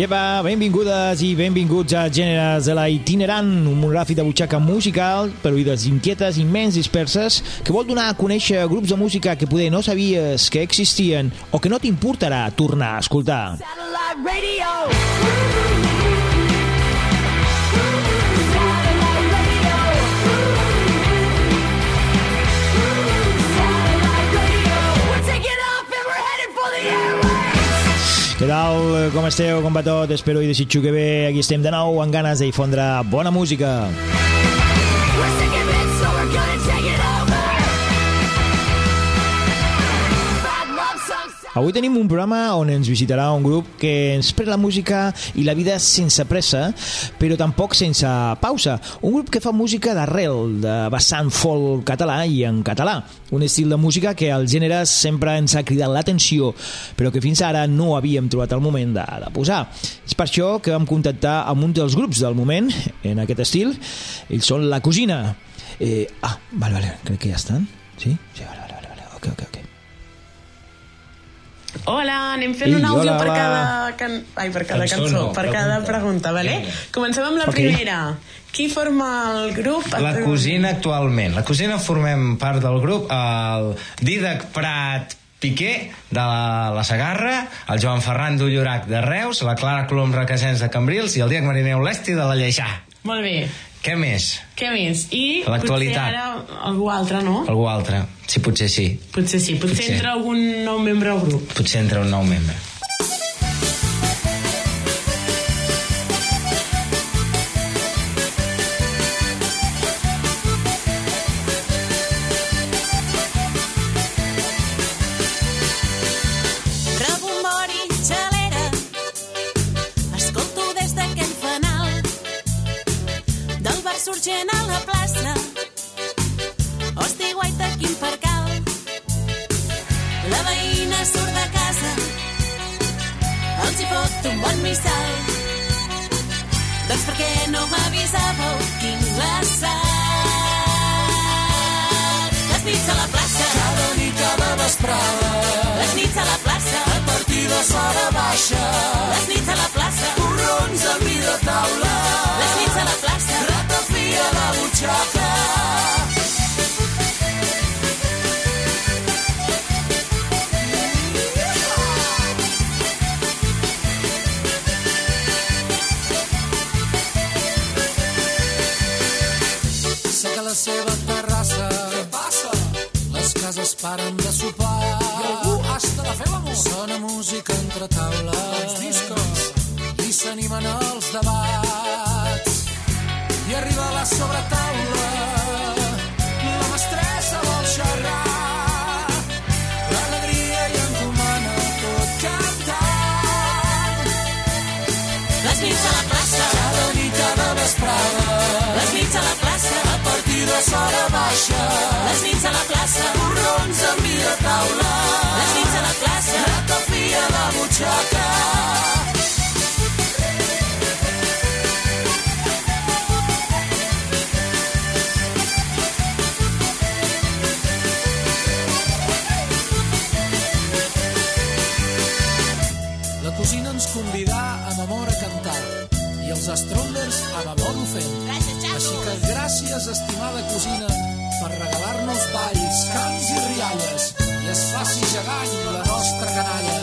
Iepa, benvingudes i benvinguts a Gèneres de la Itinerant, un monogràfic de butxaca musical per oïdes inquietes i menys disperses que vol donar a conèixer grups de música que poder no sabies que existien o que no t'importarà tornar a escoltar. Satellite radio. Tal? Com esteu? Com va tot? Espero i desitjo que bé. Aquí estem de nou amb ganes de difondre bona música. We're Avui tenim un programa on ens visitarà un grup que ens pren la música i la vida sense pressa, però tampoc sense pausa. Un grup que fa música d'arrel, de vessant folk català i en català. Un estil de música que al gènere sempre ens ha cridat l'atenció, però que fins ara no havíem trobat el moment de, de posar. És per això que vam contactar amb un dels grups del moment en aquest estil. Ells són La Cosina. Eh, ah, vale, vale, crec que ja estan. Sí? Sí, vale, vale, vale, ok, ok, ok. Hola, anem fent Ei, un àudio hola, per cada, can... Ai, per cada Cançó, cançó, no, per cada pregunta. pregunta, vale? Vinga. Comencem amb la Ok. primera. Qui forma el grup? La cosina actualment. La cosina formem part del grup el Didac Prat Piqué de la, la Sagarra, el Joan Ferran d'Ullorac de Reus, la Clara Colom Requesens de Cambrils i el Diac Marineu Lesti de la Lleixà. Molt bé. Què més? Què més? I L'actualitat. potser ara algú altre, no? Algú altre? Sí, potser sí. Potser sí. Potser, Potser. entra algun nou membre al grup. Potser entra un nou membre. No m'avisàveu? Quin glaçat. Les nits a la plaça. Cada nit, cada vesprada. Les nits a la plaça. A partir de l'hora baixa. Les nits a la plaça. Corrons a mi de taula. Les nits a la plaça. Ratafia de butxaca. Paren de sopar. I algú hasta de fer l'amor. Sona música entre taula. Els discos. I s'animen els debats. I arriba la sobretaula. La mestressa vol xerrar. L'alegria i encomana tot cantant. Les nits a la plaça. Cada nit, cada vesprada. Les nits a la plaça. A partir de l'hora baixa. Strongers amb amor ho fem. Així que gràcies, estimada cosina, per regalar-nos balls, cants i rialles i es faci gegant la nostra canalla,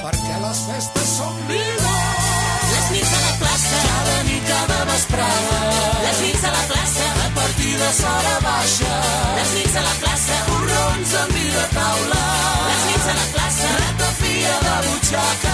perquè les festes són vida. Les nits a la plaça. Cada nit, cada vesprada, Les nits a la plaça. a partir de l'hora baixa, Les nits a la plaça. corrons amb vi de taula, Les nits a la plaça. ratafia de butxaca.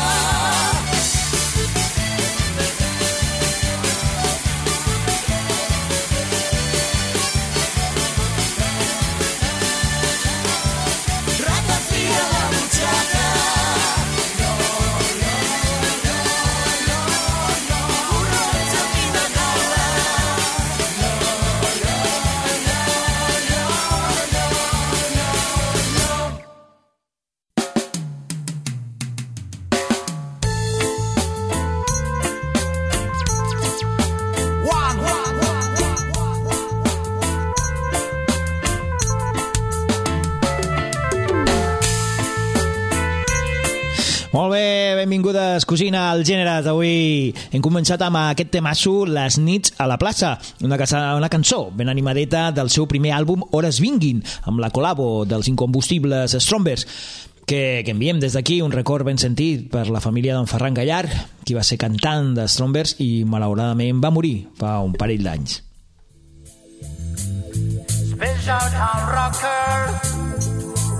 Cosina, al Gèneres. Avui hem començat amb aquest temasso, Les nits a la plaça, una, casa, una cançó ben animadeta del seu primer àlbum Hores vinguin, amb la col·labo dels incombustibles Strombers, que, que enviem des d'aquí un record ben sentit per la família d'en Ferran Gallar, qui va ser cantant de Strombers i malauradament va morir fa un parell d'anys. Special town rocker,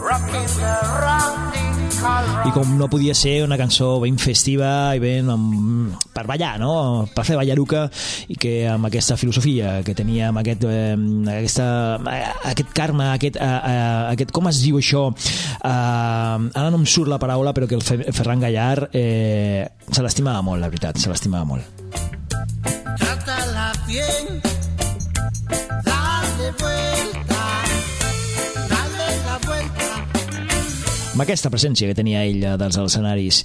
rocking the rounding car I com no podia ser una cançó ben festiva i ben amb, per ballar, no? per fer ballaruca i que amb aquesta filosofia que tenia amb aquest, eh, aquesta, aquest karma, aquest, eh, eh, aquest, com es diu això? Eh, ara no em surt la paraula, però que el Fe- Ferran Gallar eh, se l'estimava molt, la veritat, se l'estimava molt. Trátala bien, amb aquesta presència que tenia ell eh, dels escenaris.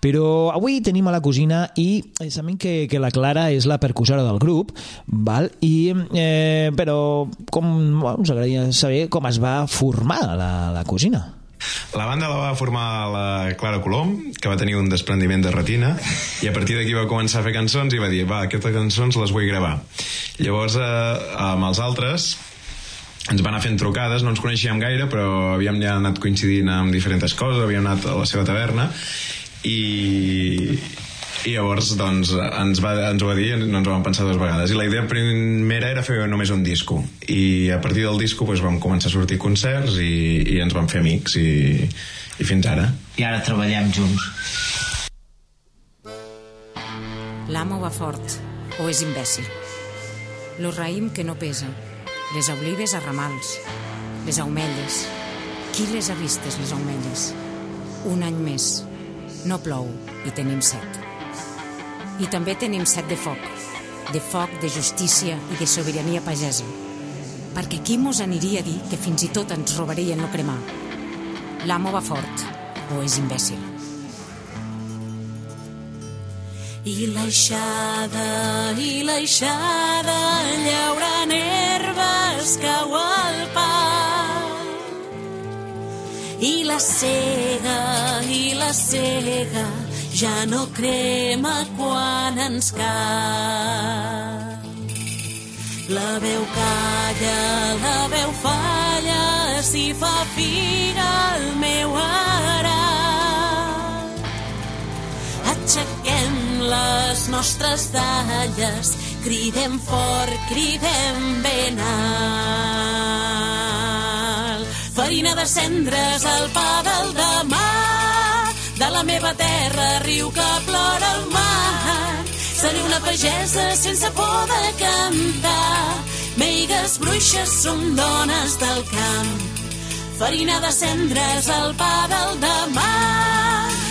Però avui tenim a la cosina i sabem que, que la Clara és la percussora del grup, val? I, eh, però com, bueno, ens agradaria saber com es va formar la, la cosina. La banda la va formar la Clara Colom, que va tenir un desprendiment de retina, i a partir d'aquí va començar a fer cançons i va dir, va, aquestes cançons les vull gravar. Llavors, eh, amb els altres, ens van anar fent trucades, no ens coneixíem gaire, però havíem ja anat coincidint amb diferents coses, havíem anat a la seva taverna, i, i llavors doncs, ens, va, ens ho va dir i no ens ho vam pensar dues vegades i la idea primera era fer només un disco i a partir del disco doncs, vam començar a sortir concerts i, i ens vam fer amics i, i fins ara I ara treballem junts. L'amo va fort, o és imbècil. Lo raïm que no pesa, les olives a ramals, les aumelles. Qui les ha vistes, les aumelles? Un any més. No plou i tenim set. I també tenim set de foc. De foc, de justícia i de sobirania pagesa. Perquè qui mos aniria a dir que fins i tot ens robarien lo cremar? L'amo va fort, o és imbècil. I l'aixada, i l'aixada, llaurant herbes cau al pas. I la cega, i la cega, ja no crema quan ens cal. La veu calla, la veu falla, si fa figa el meu arat. Les nostres dalles, cridem fort, cridem ben alt. Farina de cendres al pa del demà, de la meva terra, riu que plora el mar. Seré una pagesa sense por de cantar, meigues bruixes som dones del camp. Farina de cendres al pa del demà,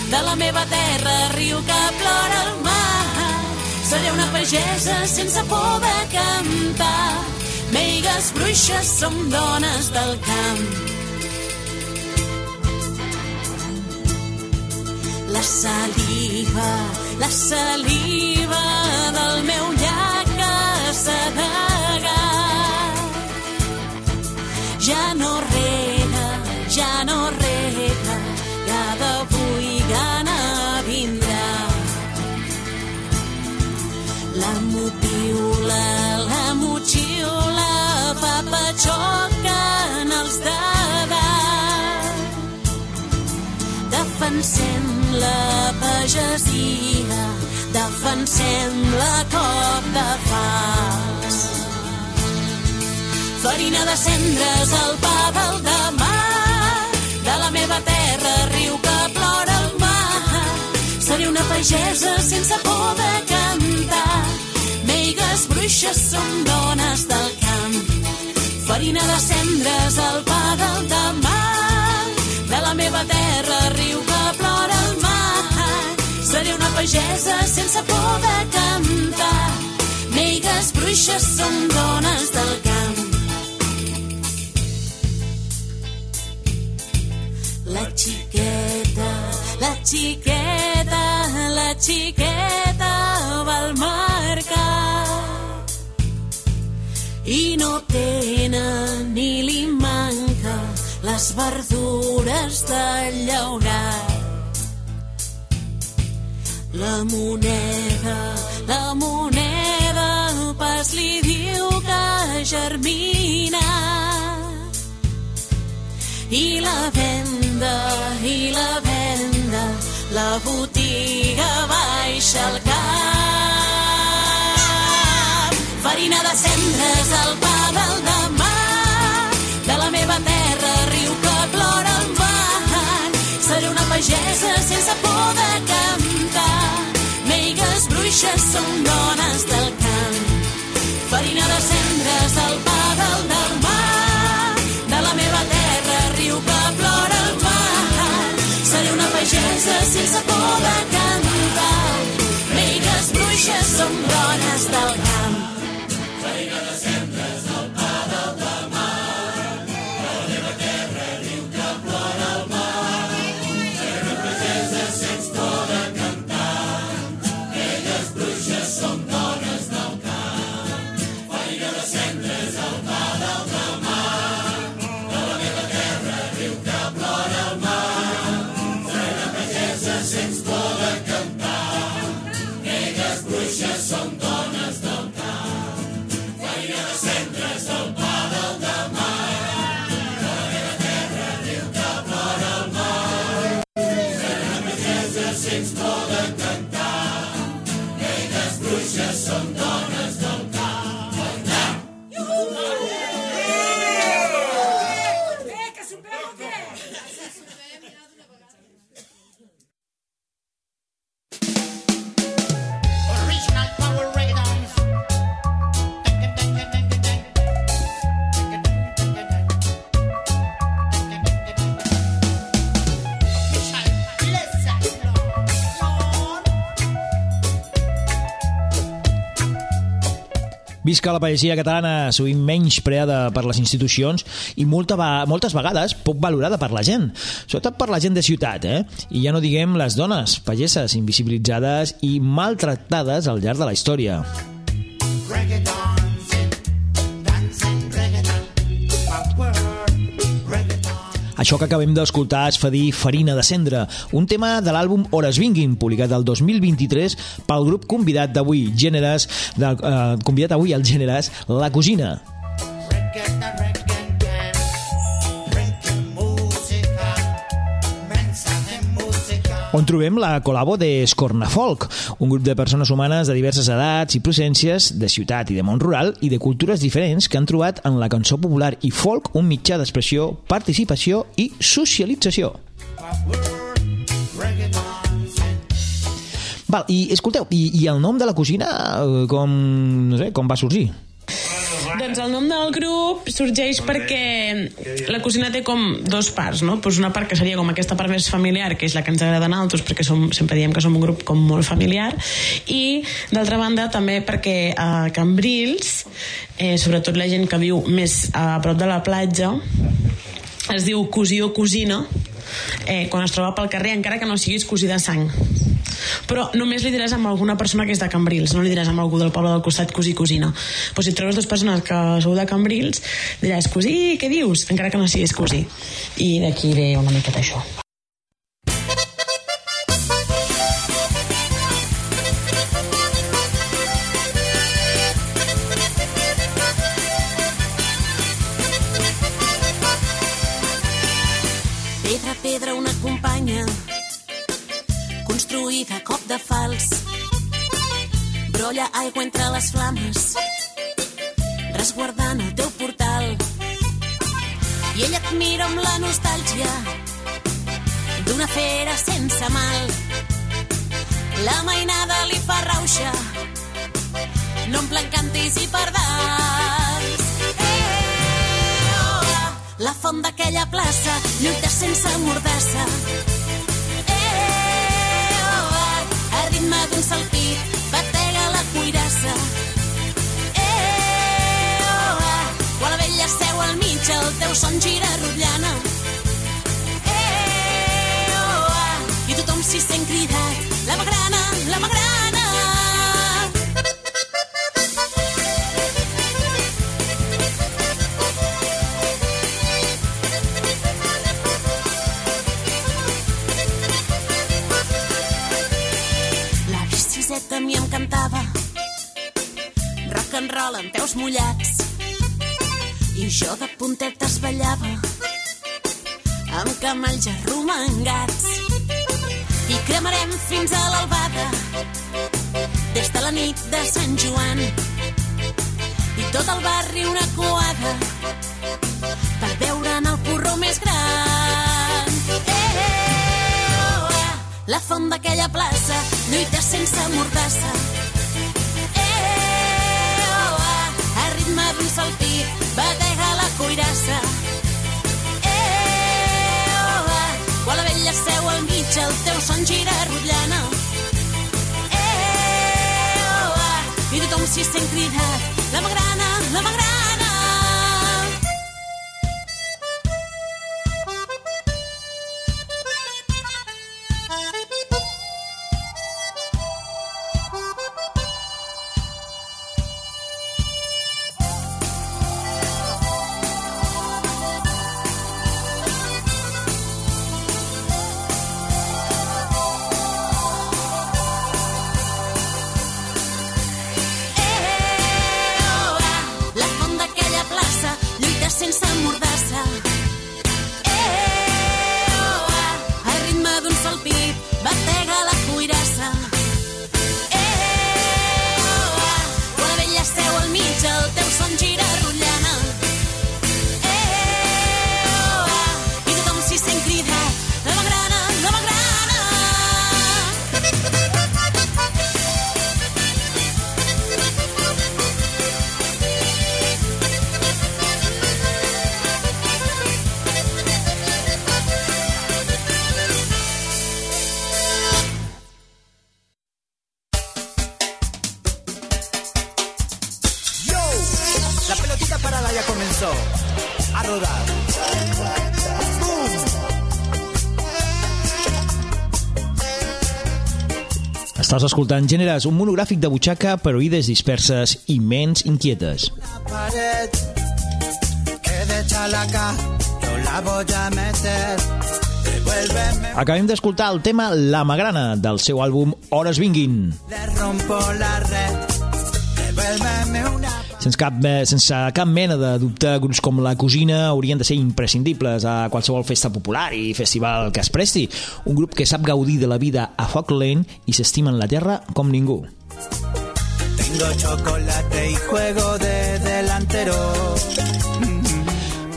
de la meva terra, riu que plora el mar. Seré una pagesa sense por de cantar. Meigues bruixes som dones del camp. La saliva, la saliva del meu llac assedegat ja no Defensem la pagesia, defensem la cop de fas. Farina de cendres al pa del demà, de la meva terra, riu que plora el mar. Seré una pagesa sense por de cantar. Meigues bruixes som dones del camp. Farina de cendres al pa del demà, de la meva terra, riu que plora el mar. Seré una pagesa sense por de cantar. Meigues bruixes som dones del camp. La xiqueta, la xiqueta, la xiqueta va al mercat i no tenen ni li manca les verdures del llaurat. La moneda, la moneda, pas li diu que germina. I la venda, i la venda, la botiga baixa al cap. Farina de cendres, el pa del demà, pagesa sense por de cantar. Meigues bruixes són dones del camp. Farina de cendres, el pa del demà, de la meva terra, riu que plora el mar. Seré una pagesa sense por de cantar. Meigues bruixes són dones del camp. Original Visca la pagesia catalana, sovint menys preada per les institucions i molta moltes vegades poc valorada per la gent, sobretot per la gent de ciutat, eh? I ja no diguem les dones, pageses, invisibilitzades i maltractades al llarg de la història. Reggae Això que acabem d'escoltar es fa dir Farina de Cendra, un tema de l'àlbum Hores Vinguin, publicat el 2023 pel grup convidat d'avui, Gèneres, de, eh, convidat avui al Gèneres, La Cosina. On trobem la col·labo de Scornafolk, un grup de persones humanes de diverses edats i procedències de ciutat i de món rural i de cultures diferents que han trobat en la cançó popular i folk un mitjà d'expressió, participació i socialització. Val, i escolteu, i, i el nom de la cosina eh, com, no sé, com va sorgir? Doncs el nom del grup sorgeix perquè la cosina té com dos parts, no? Pues una part que seria com aquesta part més familiar, que és la que ens agrada a nosaltres, perquè som, sempre diem que som un grup com molt familiar, i d'altra banda també perquè a Cambrils, eh, sobretot la gent que viu més a prop de la platja, es diu cosí o cosina, eh, quan es troba pel carrer, encara que no siguis cosí de sang. Però només li diràs amb alguna persona que és de Cambrils, no li diràs amb algú del poble del costat cosí cosina. Però si trobes dues persones que sou de Cambrils, diràs, cosí, què dius? Encara que no siguis cosí. I d'aquí ve una miqueta això. Pedra pedra una companya construïda a cop de fals. Brolla aigua entre les flames resguardant el teu portal. I ella et mira amb la nostàlgia d'una fera sense mal. La mainada li fa rauxa no en plan cantis i pardals. Eh, oh, la font d'aquella plaça lluita sense mordassa ritme d'un salpit batega la cuirassa. Eh, oh, ah, quan la vella seu al mig el teu son gira rotllana. Eh, oh, ah, i tothom s'hi sent cridat. La magrana, la magrana roll amb peus mullats i jo de puntetes ballava amb camalls arromangats i cremarem fins a l'albada des de la nit de Sant Joan i tot el barri una coada per veure'n el porró més gran. Eh, oh, ah, la font d'aquella plaça lluita sense mordassa. Quan la vella seu al mig el teu son gira rotllana. Eh, oh, ah, i tothom s'hi sent cridat. La magrana, la magrana. Estàs escoltant Gèneres, un monogràfic de butxaca per oïdes disperses i ments inquietes. La de yo la voy a meter. Acabem d'escoltar el tema La Magrana, del seu àlbum Hores vinguin. le rompo la red. Sense cap, sense cap mena de dubte, grups com La Cosina haurien de ser imprescindibles a qualsevol festa popular i festival que es presti. Un grup que sap gaudir de la vida a foc lent i s'estima en la terra com ningú. Tengo chocolate y juego de delantero.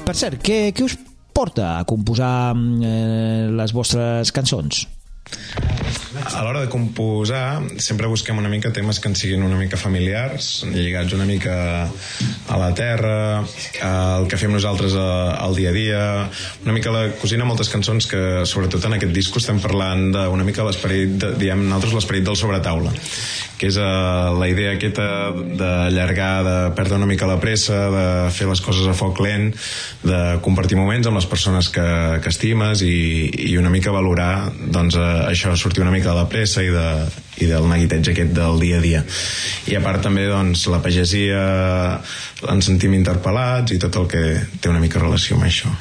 Per cert, què, què us porta a composar mm, eh, les vostres cançons? A l'hora de composar sempre busquem una mica temes que ens siguin una mica familiars, lligats una mica a la terra, al que fem nosaltres a- al dia a dia, una mica la cosina moltes cançons que sobretot en aquest disco estem parlant d'una mica l'esperit, diem nosaltres l'esperit del sobretaula que és uh, la idea aquesta d'allargar, de perdre una mica la pressa, de fer les coses a foc lent, de compartir moments amb les persones que, que estimes i, i una mica valorar doncs, uh, això, sortir una mica de la pressa i, de, i del neguiteig aquest del dia a dia. I a part també doncs, la pagesia ens sentim interpel·lats i tot el que té una mica relació amb això.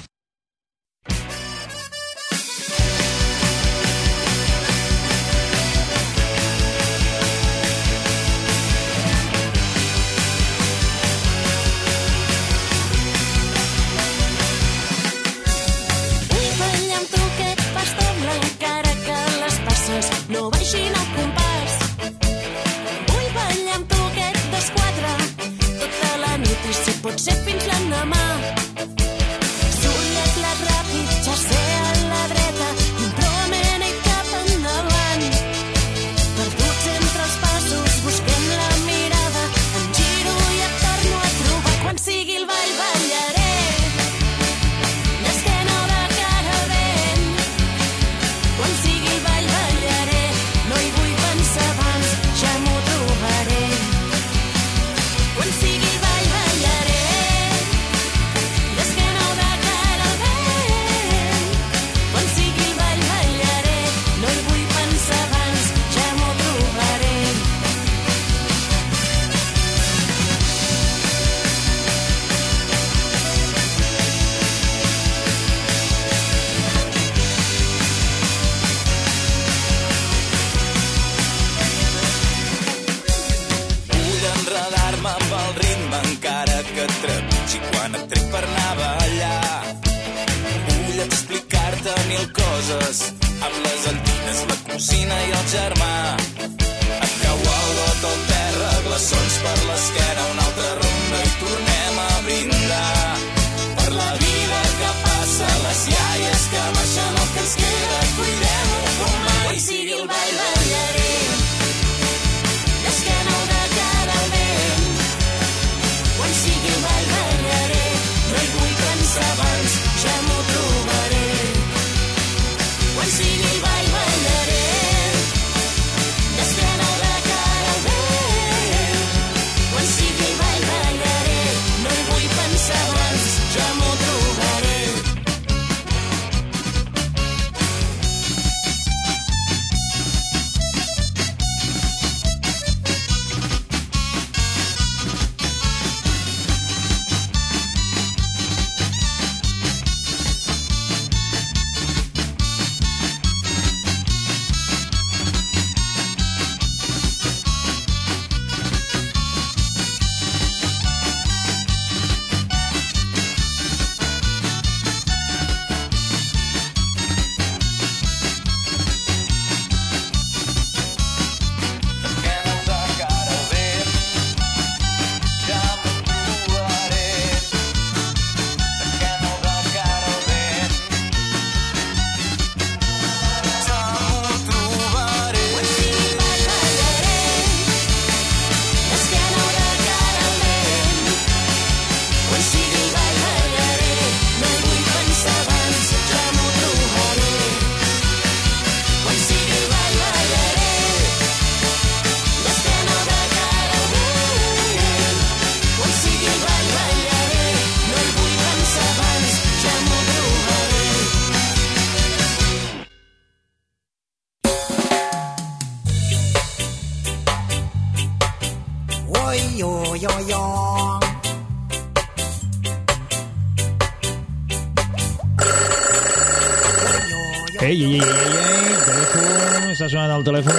al telèfon.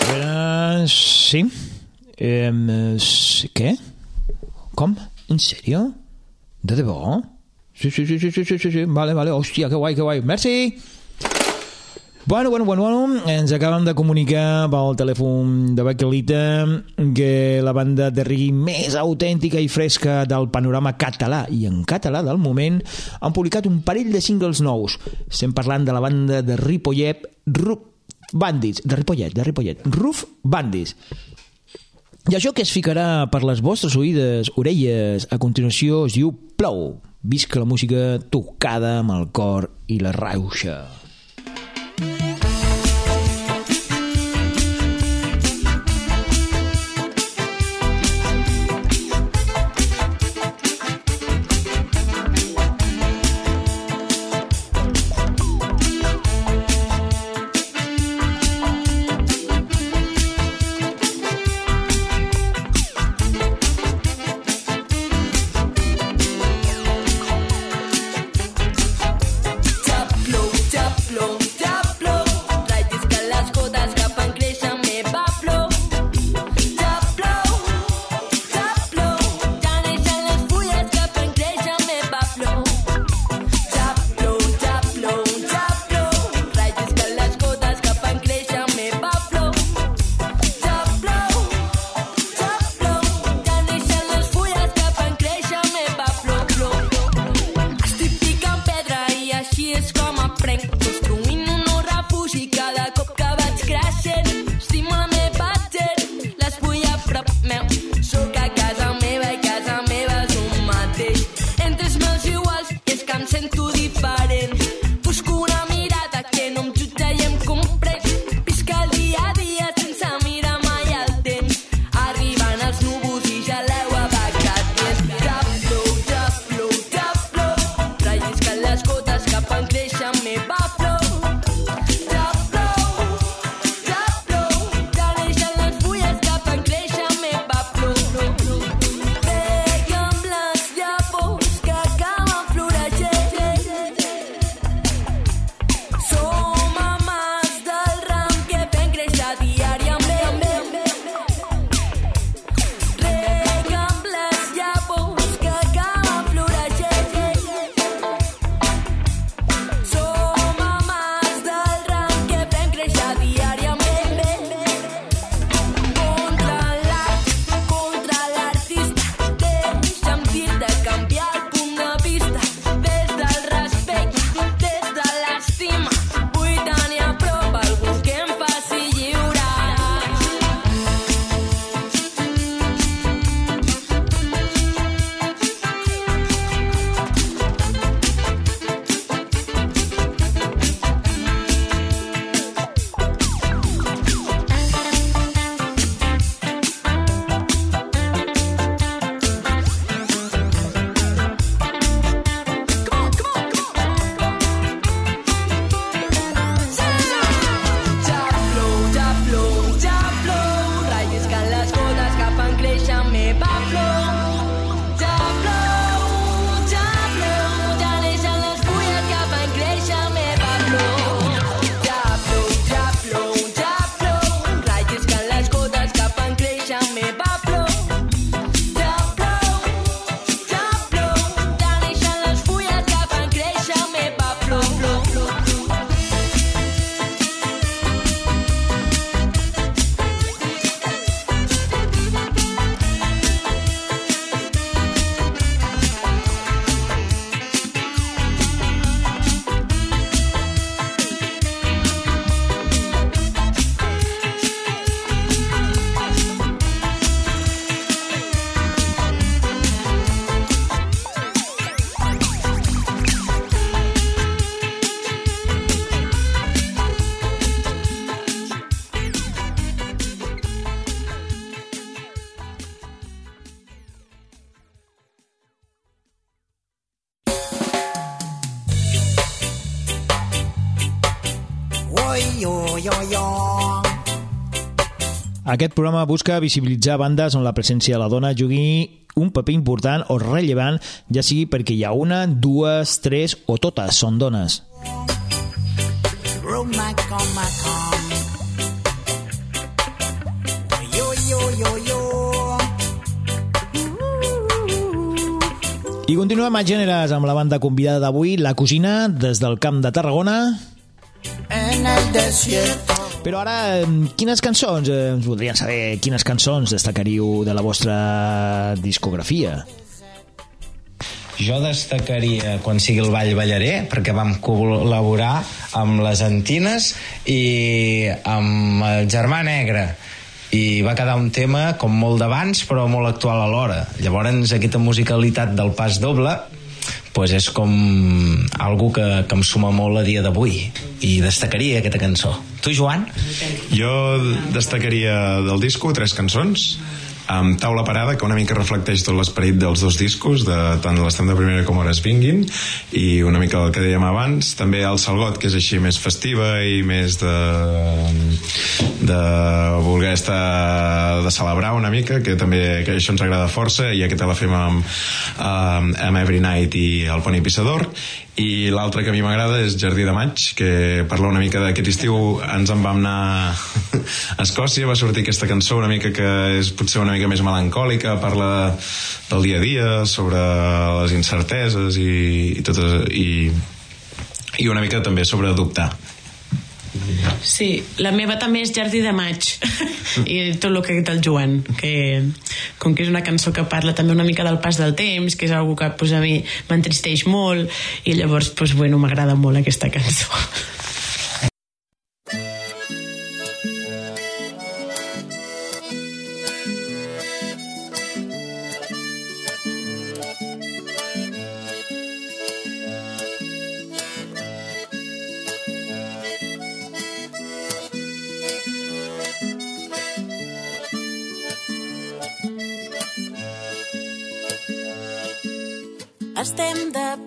A veure... Sí? Eh, sí, què? Com? En sèrio? De debò? Sí, sí, sí, sí, sí, sí, sí, sí. Vale, vale. Hòstia, que guai, que guai. Merci! Bueno, bueno, bueno, bueno, ens acabem de comunicar pel telèfon de Baquelita que la banda de rigui més autèntica i fresca del panorama català i en català del moment han publicat un parell de singles nous. Estem parlant de la banda de Ripollet, Rup Bandits, de Ripollet, de Ripollet. Roof Bandits. I això que es ficarà per les vostres oïdes, orelles, a continuació es diu Plou. Visca la música tocada amb el cor i la rauxa. Aquest programa busca visibilitzar bandes on la presència de la dona jugui un paper important o rellevant, ja sigui perquè hi ha una, dues, tres o totes són dones. Room my come, my come. Yo, yo, yo, yo. I continuem a gèneres amb la banda convidada d'avui, La Cosina, des del Camp de Tarragona. En el desierto. Però ara, quines cançons, eh, ens voldrien saber quines cançons destacaríeu de la vostra discografia? Jo destacaria quan sigui el Ball Ballaré, perquè vam col·laborar amb les Antines i amb el Germà Negre i va quedar un tema com molt d'abans però molt actual alhora llavors aquesta musicalitat del pas doble pues és com algo que, que em suma molt a dia d'avui. I destacaria aquesta cançó. Tu Joan? Jo destacaria del disco tres cançons amb Taula Parada, que una mica reflecteix tot l'esperit dels dos discos, de tant l'estem de primera com hores vinguin, i una mica el que dèiem abans. També el Salgot, que és així més festiva i més de, de voler estar de celebrar una mica, que també que això ens agrada força, i aquesta la fem amb, amb, amb Every Night i el Pony Pissador, i l'altre que a mi m'agrada és Jardí de Maig que parla una mica d'aquest estiu ens en vam anar a Escòcia. Va sortir aquesta cançó una mica que és potser una mica més melancòlica parla del dia a dia sobre les incerteses i, i, totes, i, i una mica també sobre dubtar Sí, la meva també és Jardí de Maig. I tot el que ha dit el Joan que com que és una cançó que parla també una mica del pas del temps que és una que pues, a mi m'entristeix molt i llavors pues, bueno, m'agrada molt aquesta cançó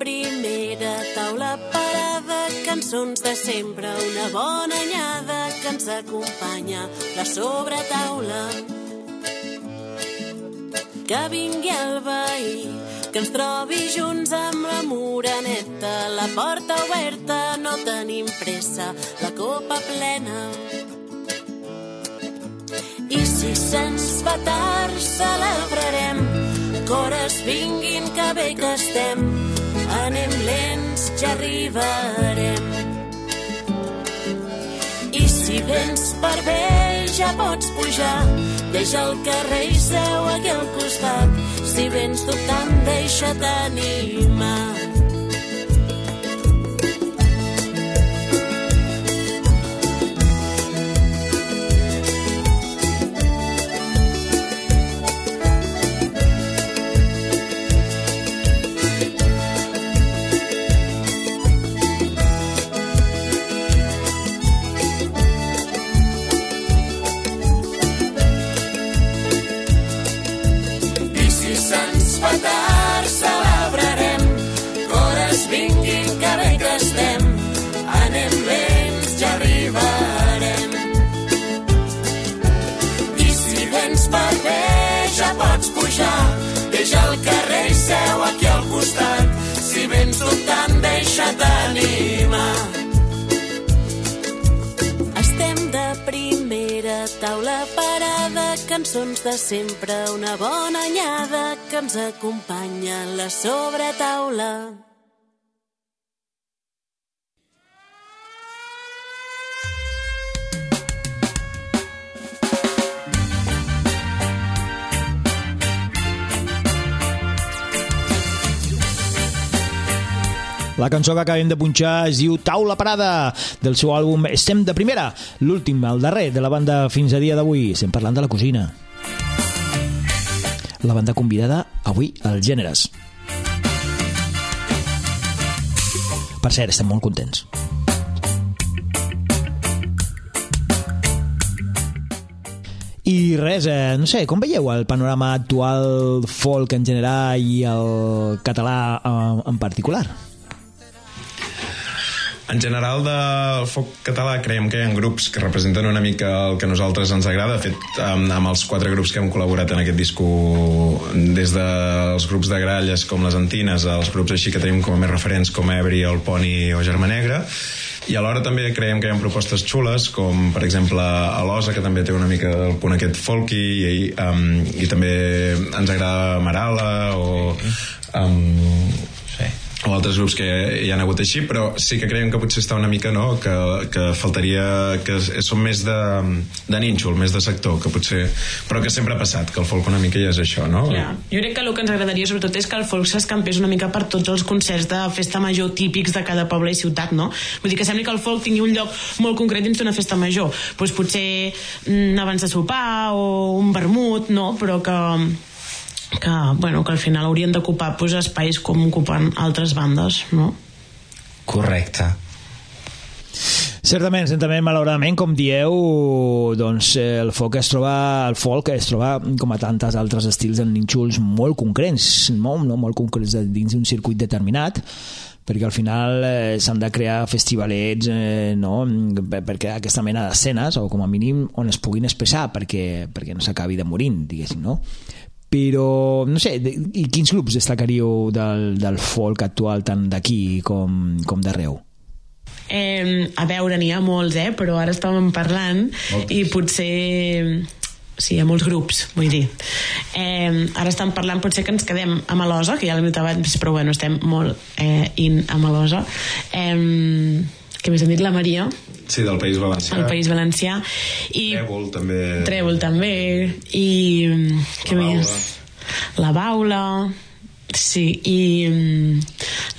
primera taula parada, cançons de sempre, una bona anyada que ens acompanya, la sobretaula. Que vingui el veí, que ens trobi junts amb la moreneta, la porta oberta, no tenim pressa, la copa plena. I si se'ns fa tard, celebrarem cores vinguin que bé que estem anem lents, ja arribarem. I si vens per bé ja pots pujar. Deixa el carrer i seu aquí al costat. Si vens dubtant deixa't animar pujar. Deixa el carrer i seu aquí al costat. Si vens dubtant, deixa't animar. Estem de primera taula parada, cançons de sempre, una bona anyada que ens acompanya en la sobretaula. La cançó que acabem de punxar es diu Taula Parada, del seu àlbum Estem de Primera, l'últim, el darrer de la banda fins a dia d'avui. Estem parlant de la cosina. La banda convidada avui als gèneres. Per cert, estem molt contents. I res, eh, no sé, com veieu el panorama actual folk en general i el català eh, en particular? En general, del folk català creiem que hi ha grups que representen una mica el que a nosaltres ens agrada. De fet, amb, amb els quatre grups que hem col·laborat en aquest disco, des dels grups de gralles com les Antines, els grups així que tenim com a més referents com Ebri, el Poni o Germà Negra, i alhora també creiem que hi ha propostes xules com per exemple Alosa que també té una mica el punt aquest folky i, um, i també ens agrada Marala o um. O altres grups que hi han hagut així, però sí que creiem que potser està una mica, no?, que, que faltaria que són més de, de nínxol, més de sector, que potser però que sempre ha passat, que el folk una mica ja és això, no? Ja. Jo crec que el que ens agradaria sobretot és que el folk s'escampés una mica per tots els concerts de festa major típics de cada poble i ciutat, no? Vull dir que sembli que el folk tingui un lloc molt concret dins d'una festa major. Pues potser mm, abans de sopar o un vermut, no? Però que que, bueno, que al final haurien d'ocupar pues, espais com ocupen altres bandes, no? Correcte. Certament, certament, malauradament, com dieu, doncs el folk es troba, el folk es troba, com a tantes altres estils, en nínxols molt concrets, no? no molt concrets de- dins d'un circuit determinat, perquè al final eh, s'han de crear festivalets eh, no? per, per crear aquesta mena d'escenes o com a mínim on es puguin expressar perquè, perquè no s'acabi de morir, diguéssim, no? Però, no sé, i quins grups destacaríeu del, del folk actual tant d'aquí com, com d'arreu? Eh, a veure, n'hi ha molts, eh? però ara estàvem parlant i potser... Sí, hi ha molts grups, vull dir. Eh, ara estem parlant, potser que ens quedem a Malosa, que ja l'hem dit abans, però bueno, estem molt eh, in a Malosa. Eh, que més hem dit? La Maria, Sí, del País Valencià. el País Valencià. I Trèvol, també. Trèvol també i mm, què La més? La Baula sí, i mm,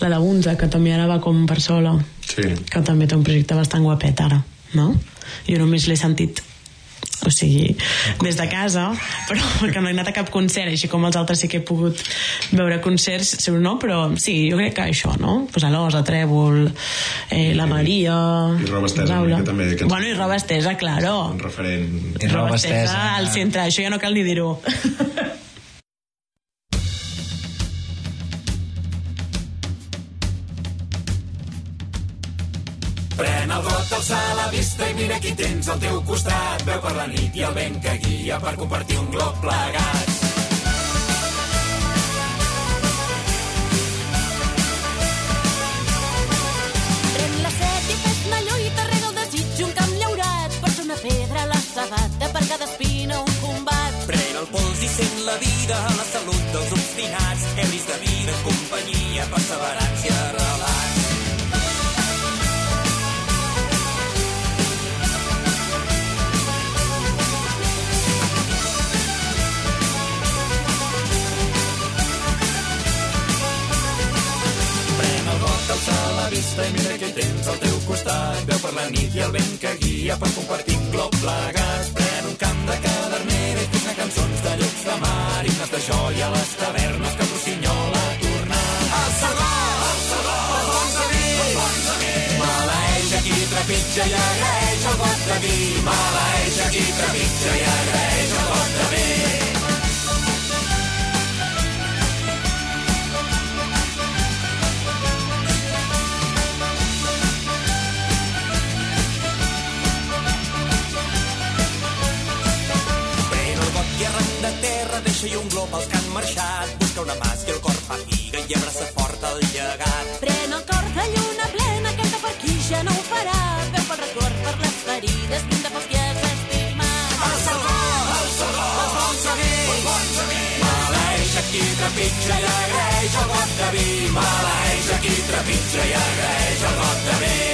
la de Unza que també ara va com per sola Sí. que també té un projecte bastant guapet ara no? jo només l'he sentit o sigui, des de casa però que no he anat a cap concert així com els altres sí que he pogut veure concerts segur no, però sí, jo crec que això no? pues Alosa, Trèvol eh, la Maria I Roba Estesa, mica també, que ens- bueno, i Roba Estesa, claro Un referent. I roba Estesa estesa. al centre, això ja no cal ni dir-ho. vista i mira qui tens al teu costat. Veu per la nit i el vent que guia per compartir un glob plegats. Pren la set i fes-ne lluita, rega el desig, un camp llaurat. Ser una pedra, la sabata, per cada espina un combat. Pren el pols i sent la vida, la salut dels obstinats, ebris de vida, companyia, perseverància, tens al teu costat. Veu per la nit i el vent que guia per compartir un glob plegats. Pren un camp de cadernera i fes cançons de llocs de mar, himnes de joia a les tavernes que Rossinyola ha tornat. El segó! El segó! Els bons vi! Maleeix a qui trepitja i agraeix el got de vi. Maleeix a qui trepitja i agraeix terra, deixa-hi un glob als que han marxat. Busca una mà i el cor fa figa i abraça fort el llegat. Pren el cor de lluna plena, canta per qui ja no ho farà. Veu pel record, per les ferides, brinda pels que has estimat. El salvó, el salvó, els bons amics, els bons amics. Maleeix a qui trepitja i agraeix el got de vi. Maleeix a qui trepitja i agraeix el got de vi.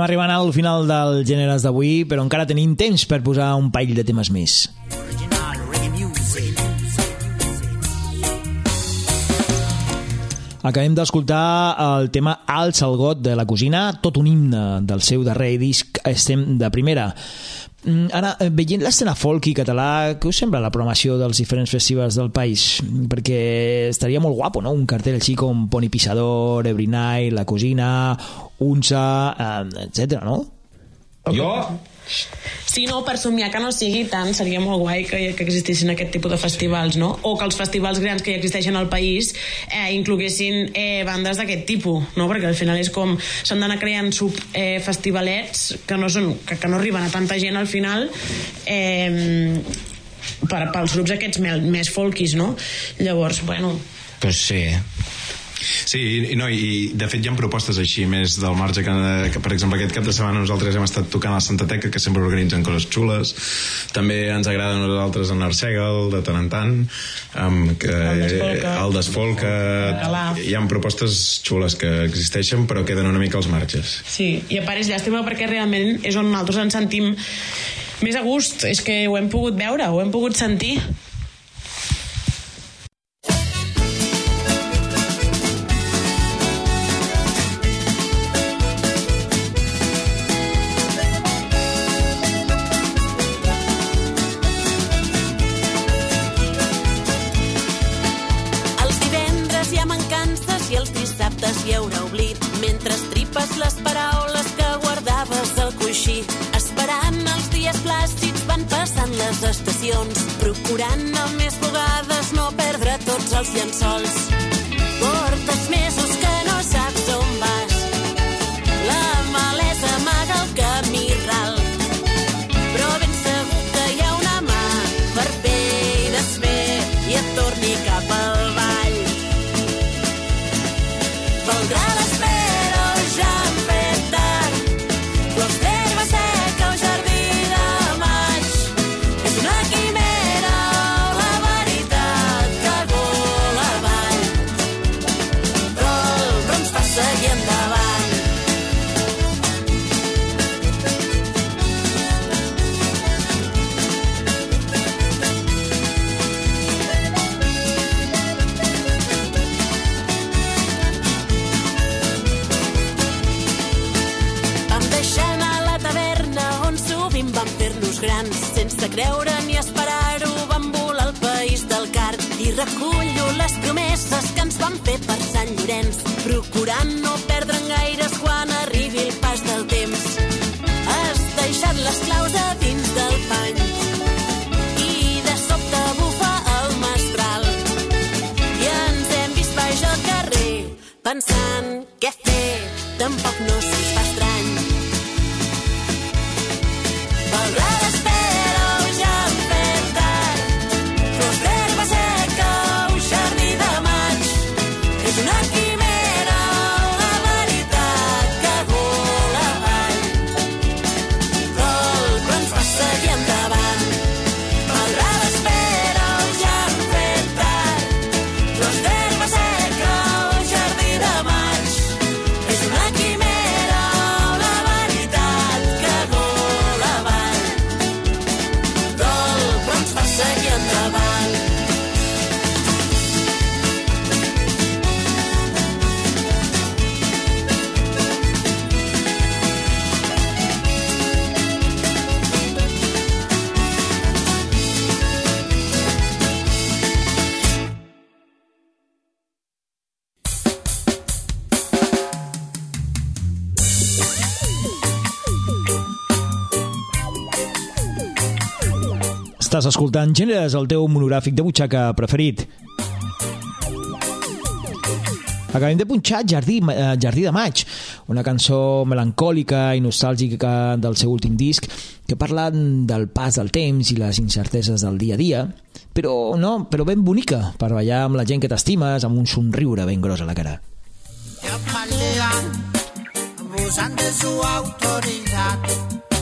Estem arribant al final del Gèneres d'avui, però encara tenim temps per posar un parell de temes més. Acabem d'escoltar el tema Alts al got de la cosina, tot un himne del seu darrer disc Estem de primera. Mm, Ara, eh, veient l'escena folk i català, què us sembla la programació dels diferents festivals del país? Perquè estaria molt guapo, no?, un cartell així com Pony Pisador, Every Night, La Cosina, Unsa, eh, etc. no? Jo Sí, no, per somiar que no sigui tant, seria molt guai que, que existissin aquest tipus de festivals, no? O que els festivals grans que ja existeixen al país eh, incloguessin eh, bandes d'aquest tipus, no? Perquè al final és com s'han d'anar creant subfestivalets eh, que, no són, que, que no arriben a tanta gent al final eh, per, pels grups aquests més folkis, no? Llavors, bueno, Pues sí. Sí, i, no, i de fet hi ha propostes així més del marge que, que per exemple aquest cap de setmana nosaltres hem estat tocant a la Santa Teca que sempre organitzen coses xules també ens agrada a nosaltres en Arsègal de tant en tant um, que, El Desfolca. el Desfolca hi ha propostes xules que existeixen però queden una mica als marges Sí, i a part és llàstima perquè realment és on nosaltres ens sentim més a gust. És que ho hem pogut veure, ho hem pogut sentir. Les estacions procurant a més vegades no perdre tots els llençols pensant què fer. Tampoc no se'ns fa Estàs escoltant Gèneres, el teu monogràfic de butxaca preferit. Acabem de punxar Jardí, eh, Jardí de Maig, una cançó melancòlica i nostàlgica del seu últim disc que parla del pas del temps i les incerteses del dia a dia, però, no, però ben bonica per ballar amb la gent que t'estimes amb un somriure ben gros a la cara. Abusan de su autoridad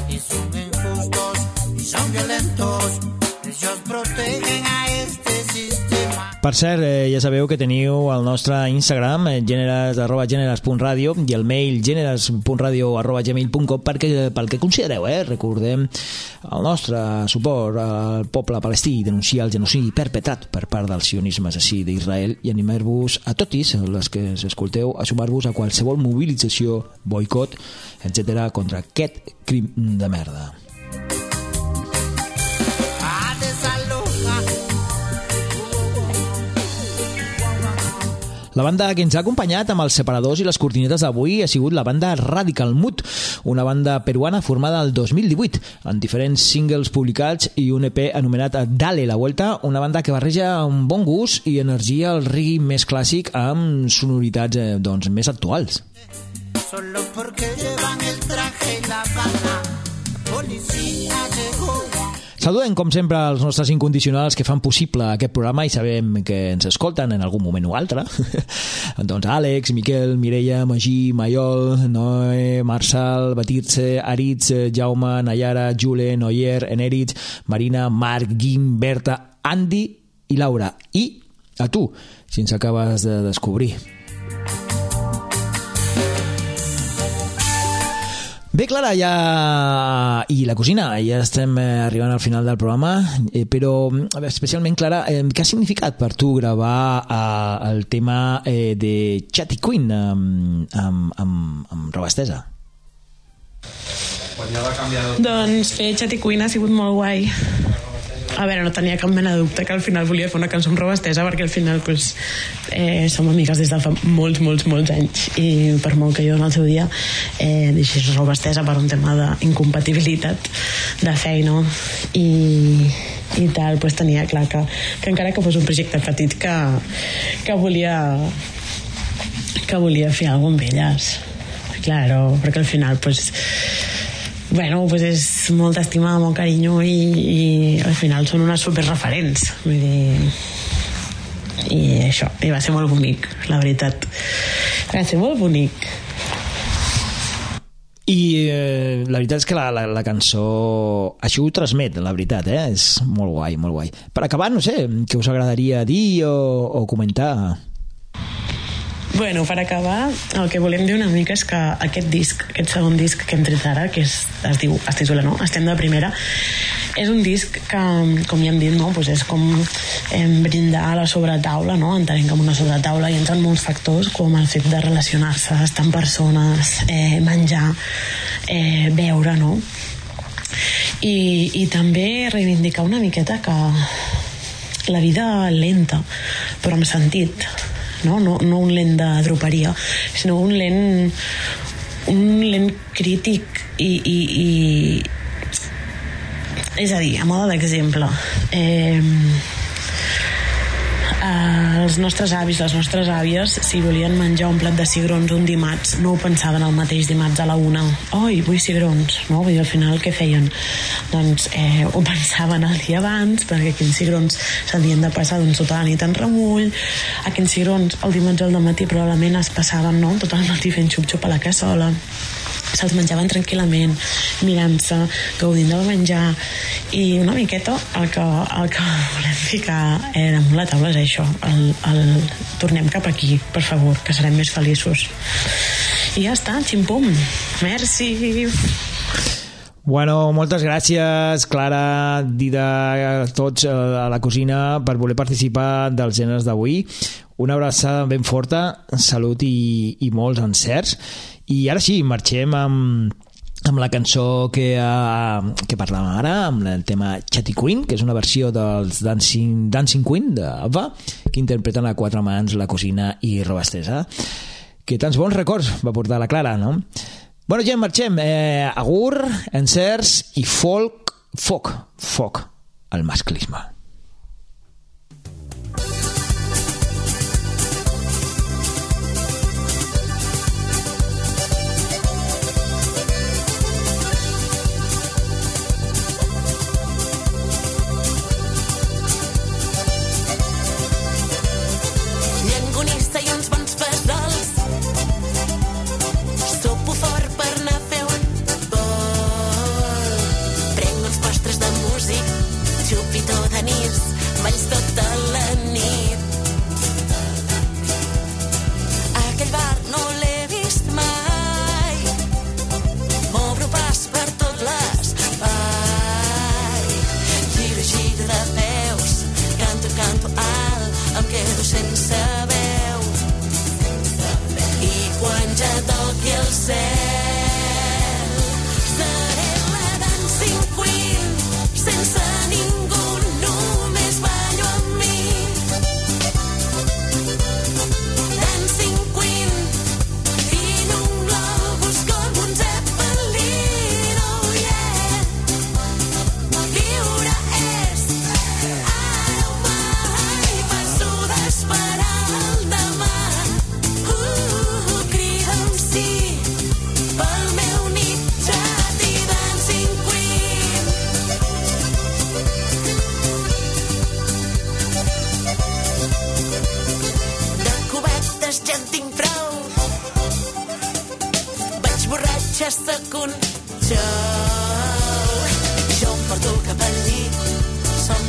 y son injustos y son violentos. Ellos protegen a este sistema Per cert, eh, ja sabeu que teniu el nostre Instagram, eh, generes, arroba i el mail generes.radio arroba perquè, pel que considereu, eh? recordem el nostre suport al poble palestí i denunciar el genocidi perpetrat per part del sionisme assassí d'Israel i animar-vos a totis, les que ens escolteu, a sumar-vos a qualsevol mobilització, boicot, etc contra aquest crim de merda. Ah, La banda que ens ha acompanyat amb els separadors i les cortinetes d'avui ha sigut la banda Radical Mood, una banda peruana formada el 2018, amb diferents singles publicats i un EP anomenat Dale la Vuelta, una banda que barreja un bon gust i energia al reggae més clàssic amb sonoritats eh, doncs, més actuals. Solo porque llevan el traje y la bata. Policía llegó. Saludem, com sempre, els nostres incondicionals que fan possible aquest programa i sabem que ens escolten en algun moment o altre. doncs Àlex, Miquel, Mireia, Magí, Maiol, Noé, Marçal, Batirce, Aritz, Jaume, Nayara, Julen, Oyer, Eneritz, Marina, Marc, Guim, Berta, Andy i Laura. I a tu, si ens acabes de descobrir. Bé, Clara, ja... i la cosina, ja estem eh, arribant al final del programa, eh, però especialment, Clara, eh, què ha significat per tu gravar eh, el tema eh, de Chatty Queen amb, amb, amb, amb roba estesa? Quan ja va canviar Doncs fer i cuina ha sigut molt guai. A veure, no tenia cap mena de dubte que al final volia fer una cançó amb roba estesa perquè al final pues, eh, som amigues des de fa molts, molts, molts anys. I per molt que jo en el seu dia eh, deixés roba estesa per un tema d'incompatibilitat de feina. I, i tal, pues, tenia clar que, que encara que fos un projecte petit que, que volia que volia fer alguna amb elles. Claro, perquè al final pues, bueno, pues és molta estima, molt carinyo i, i al final són unes superreferents vull dir i això, i va ser molt bonic la veritat va ser molt bonic I eh, la veritat és que la, la, la cançó així ho transmet, la veritat, eh? És molt guai, molt guai. Per acabar, no sé, què us agradaria dir o, o comentar? Bueno, per acabar, el que volem dir una mica és que aquest disc, aquest segon disc que hem tret ara, que és, es diu, es titula, no? Estem de primera, és un disc que, com ja hem dit, no? pues és com eh, brindar a la sobretaula, no? entenem com una sobretaula i entren molts factors com el fet de relacionar-se, estar amb persones, eh, menjar, eh, beure, no? I, I també reivindicar una miqueta que la vida lenta, però amb sentit, no? No, no un lent de droperia, sinó un lent un lent crític i, i, i és a dir, a moda d'exemple eh, eh, els nostres avis, les nostres àvies si volien menjar un plat de cigrons un dimarts no ho pensaven el mateix dimarts a la una oi, vull cigrons no? Vull dir, al final què feien? doncs eh, ho pensaven el dia abans perquè aquells cigrons s'havien de passar doncs, tota la nit en remull aquells cigrons el dimarts al matí probablement es passaven no? tot el matí fent xup-xup a la cassola se'ls menjaven tranquil·lament, mirant-se, gaudint del menjar, i una miqueta el que, el que volem ficar eh, damunt la taula és això, el, el, tornem cap aquí, per favor, que serem més feliços. I ja està, ximpum. Merci. Bueno, moltes gràcies, Clara, Dida, tots eh, a la cosina per voler participar dels gèneres d'avui. Una abraçada ben forta, salut i, i molts encerts. I ara sí, marxem amb, amb la cançó que, uh, que parlàvem ara, amb el tema Chatty Queen, que és una versió dels Dancing, Dancing Queen d'Ava, que interpreten a quatre mans la cosina i Robastesa. Que tants bons records va portar la Clara, no? Bueno, gent, marxem. Eh, agur, encerts i folk, foc, foc, al masclisme.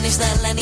Jo em porto